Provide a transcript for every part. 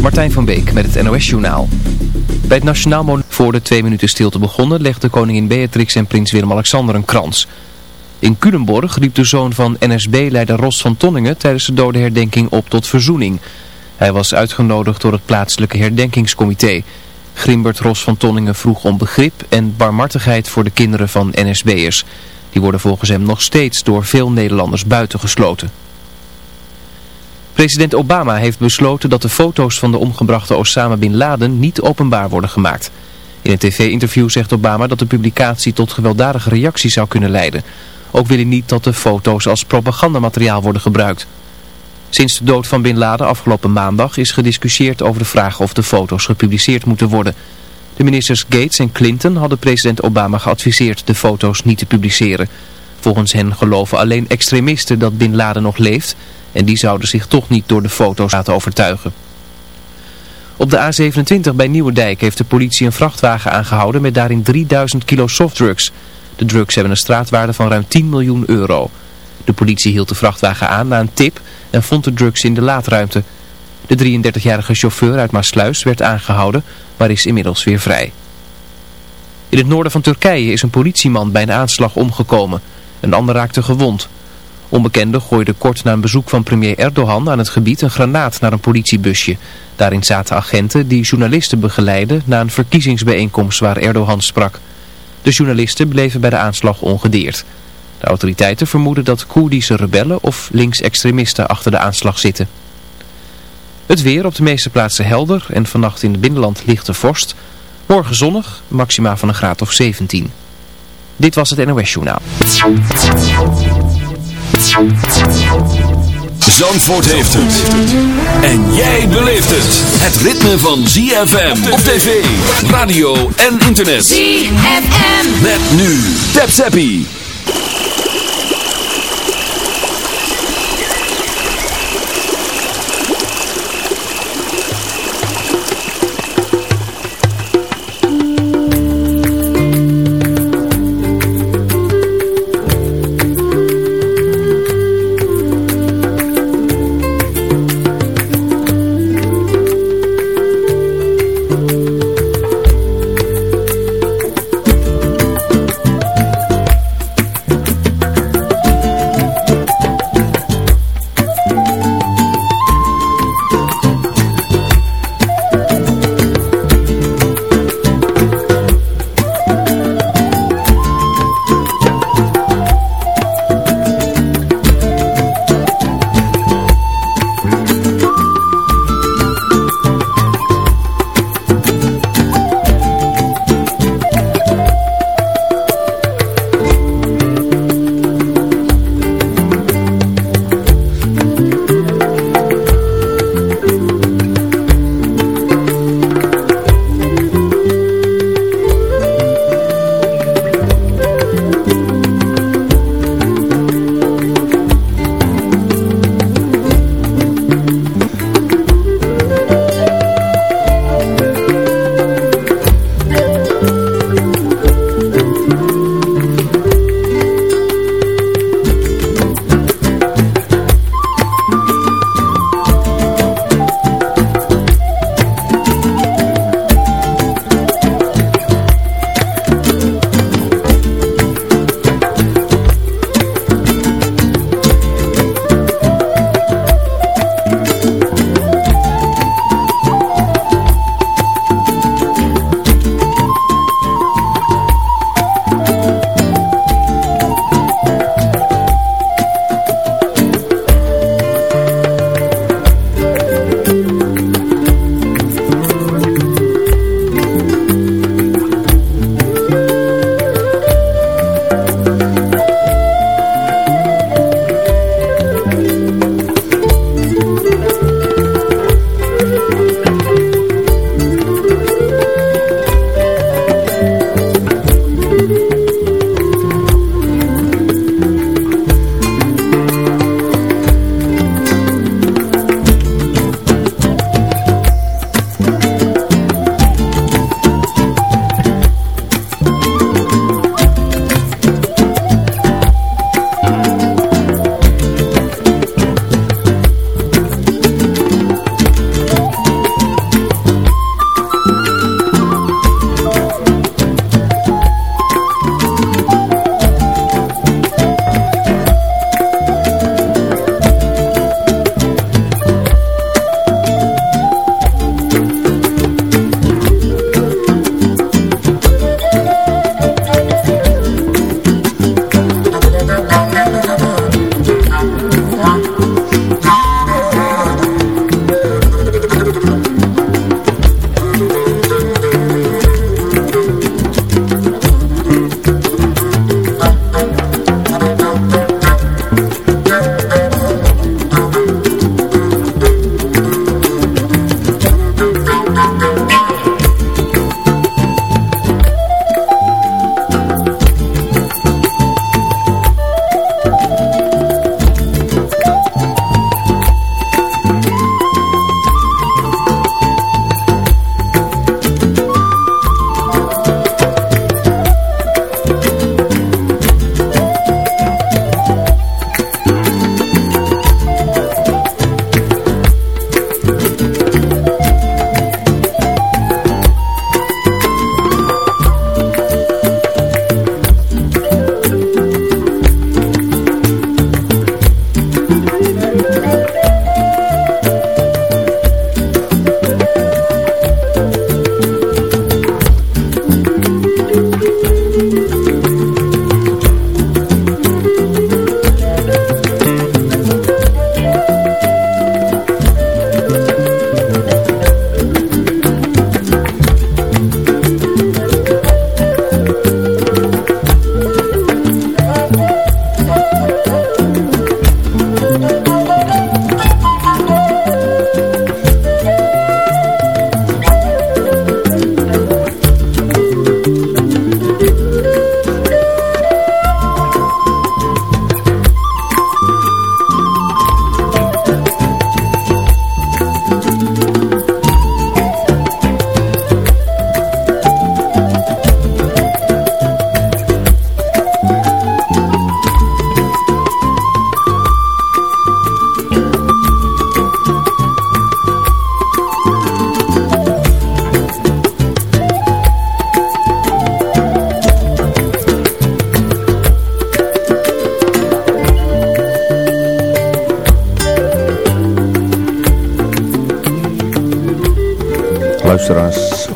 Martijn van Beek met het NOS-journaal. Bij het Nationaal Monument voor de twee minuten stilte begonnen legde koningin Beatrix en prins Willem-Alexander een krans. In Culemborg riep de zoon van NSB-leider Ros van Tonningen tijdens de dodenherdenking op tot verzoening. Hij was uitgenodigd door het plaatselijke herdenkingscomité. Grimbert Ros van Tonningen vroeg om begrip en barmhartigheid voor de kinderen van NSB'ers. Die worden volgens hem nog steeds door veel Nederlanders buitengesloten. President Obama heeft besloten dat de foto's van de omgebrachte Osama Bin Laden niet openbaar worden gemaakt. In een tv-interview zegt Obama dat de publicatie tot gewelddadige reacties zou kunnen leiden. Ook wil hij niet dat de foto's als propagandamateriaal worden gebruikt. Sinds de dood van Bin Laden afgelopen maandag is gediscussieerd over de vraag of de foto's gepubliceerd moeten worden. De ministers Gates en Clinton hadden president Obama geadviseerd de foto's niet te publiceren. Volgens hen geloven alleen extremisten dat Bin Laden nog leeft en die zouden zich toch niet door de foto's laten overtuigen. Op de A27 bij Nieuwedijk heeft de politie een vrachtwagen aangehouden met daarin 3000 kilo softdrugs. De drugs hebben een straatwaarde van ruim 10 miljoen euro. De politie hield de vrachtwagen aan na een tip en vond de drugs in de laadruimte. De 33-jarige chauffeur uit Maasluis werd aangehouden, maar is inmiddels weer vrij. In het noorden van Turkije is een politieman bij een aanslag omgekomen. Een ander raakte gewond. Onbekenden gooiden kort na een bezoek van premier Erdogan aan het gebied een granaat naar een politiebusje. Daarin zaten agenten die journalisten begeleiden na een verkiezingsbijeenkomst waar Erdogan sprak. De journalisten bleven bij de aanslag ongedeerd. De autoriteiten vermoeden dat Koerdische rebellen of linksextremisten achter de aanslag zitten. Het weer op de meeste plaatsen helder en vannacht in het binnenland lichte vorst. Morgen zonnig, maxima van een graad of 17. Dit was het NOS Journaal. Zandvoort heeft het. En jij beleeft het. Het ritme van ZFM op tv, radio en internet. ZFM. Met nu. Tap Zappie.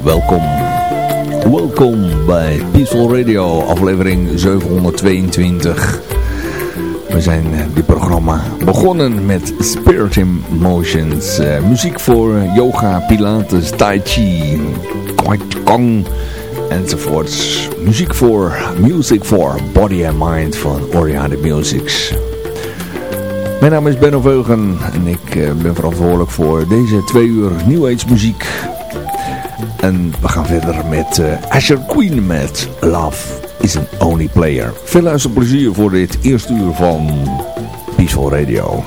Welkom. Welkom bij Peaceful Radio, aflevering 722. We zijn uh, dit programma begonnen met Spirit Emotions. Uh, muziek voor yoga, pilates, tai chi, kong enzovoorts. Muziek voor Music for Body and Mind van Oriade Musics. Mijn naam is Benno Veugen en ik uh, ben verantwoordelijk voor deze twee uur New Age muziek. En we gaan verder met uh, Asher Queen met Love is an Only Player. Veel luisterplezier voor dit eerste uur van Peaceful Radio.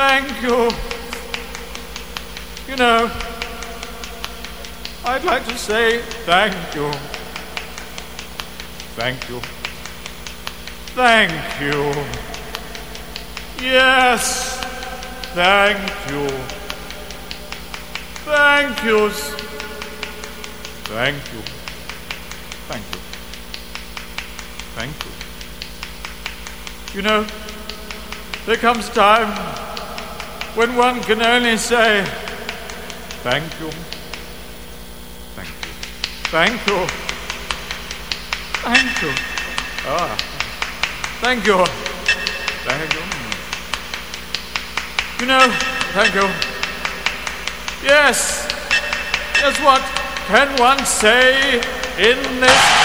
Thank you. You know, I'd like to say thank you. Thank you. Thank you. Yes. Thank you. Thank you. Thank you. Thank you. Thank you. You know, there comes time when one can only say, Thank you. Thank you. Thank you. Thank you. Ah. Thank you. Thank you. You know, thank you. Yes. Yes, what can one say in this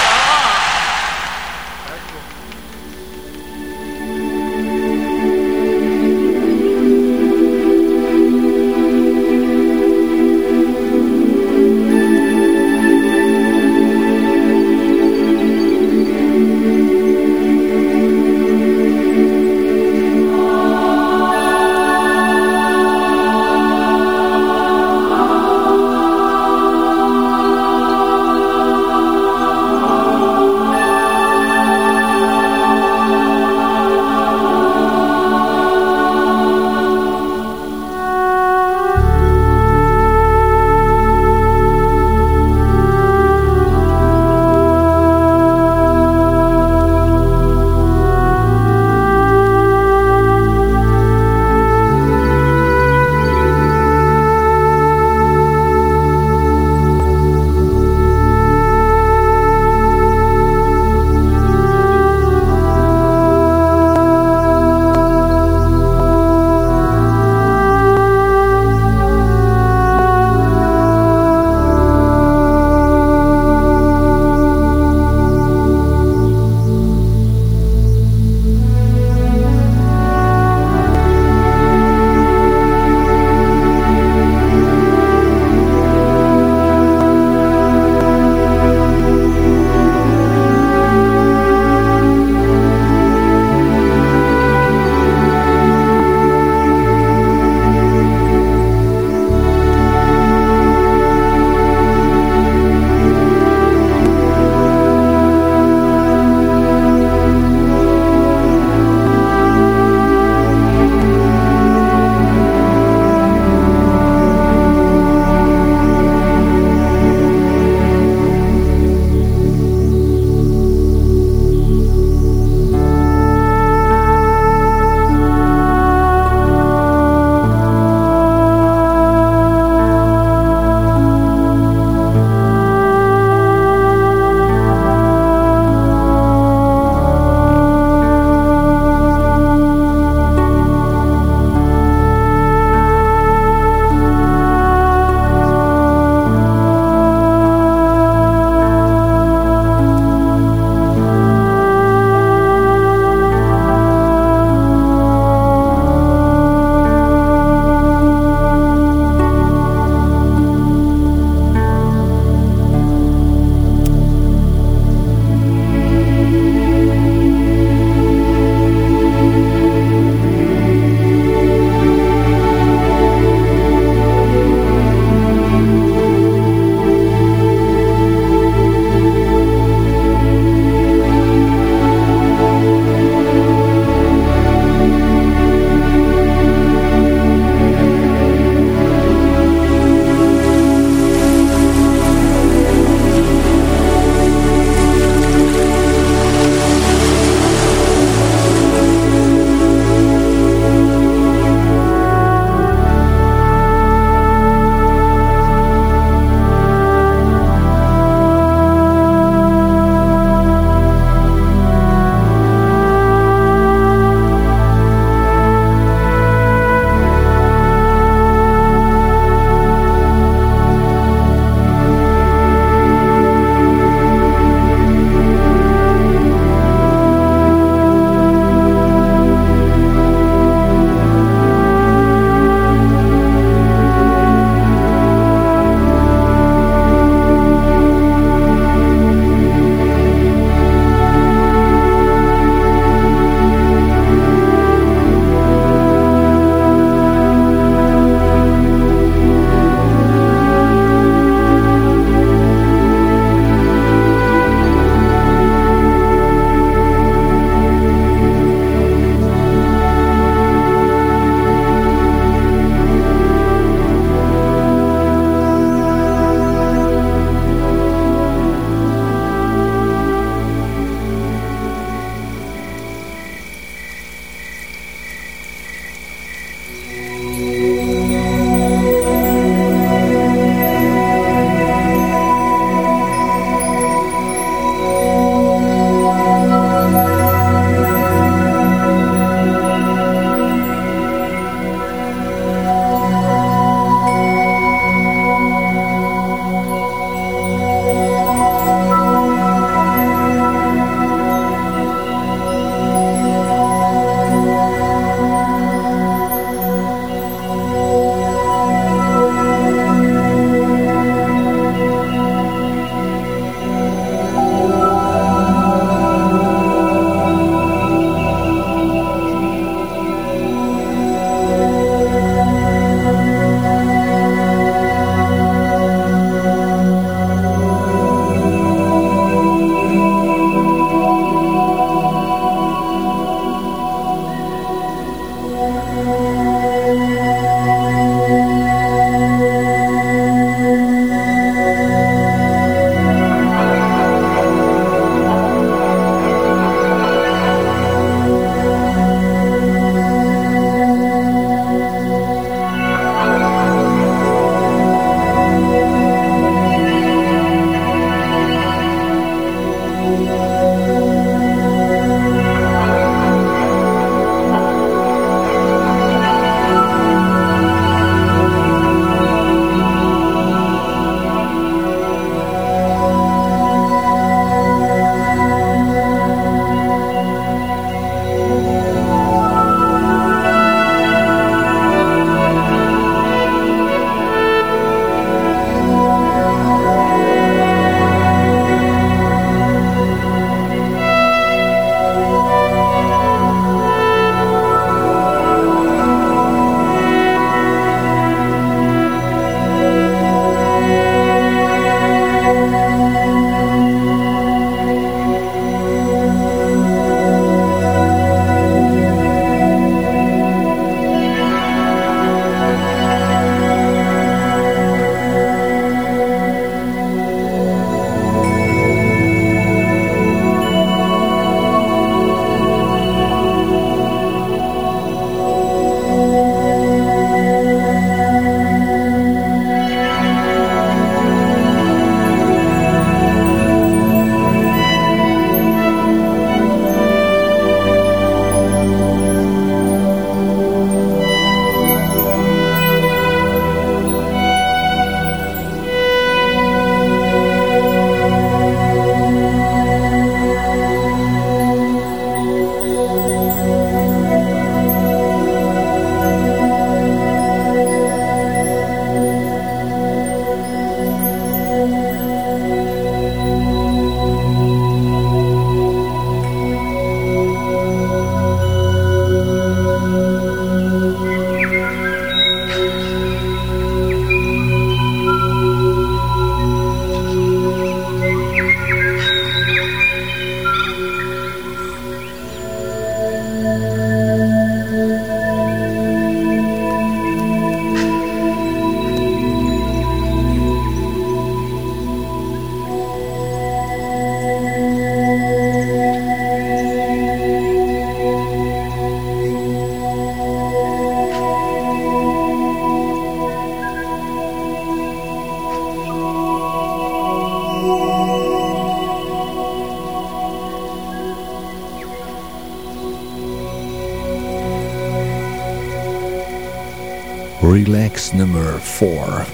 Relax nummer 4.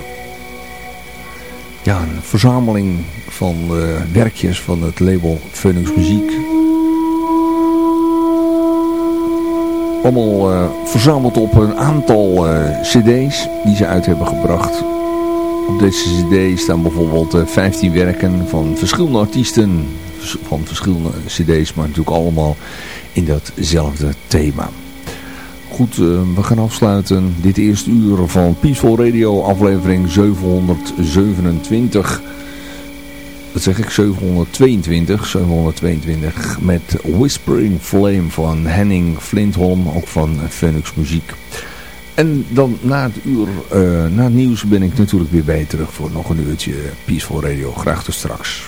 Ja, een verzameling van uh, werkjes van het label Phoenix Muziek. Allemaal uh, verzameld op een aantal uh, cd's die ze uit hebben gebracht. Op deze cd staan bijvoorbeeld 15 werken van verschillende artiesten. Van verschillende cd's, maar natuurlijk allemaal in datzelfde thema. Goed, uh, we gaan afsluiten dit eerste uur van Peaceful Radio aflevering 727. Dat zeg ik, 722, 722 met Whispering Flame van Henning Flintholm, ook van Phoenix Muziek. En dan na het uur, uh, na het nieuws ben ik natuurlijk weer bij terug voor nog een uurtje Peaceful Radio. Graag tot straks.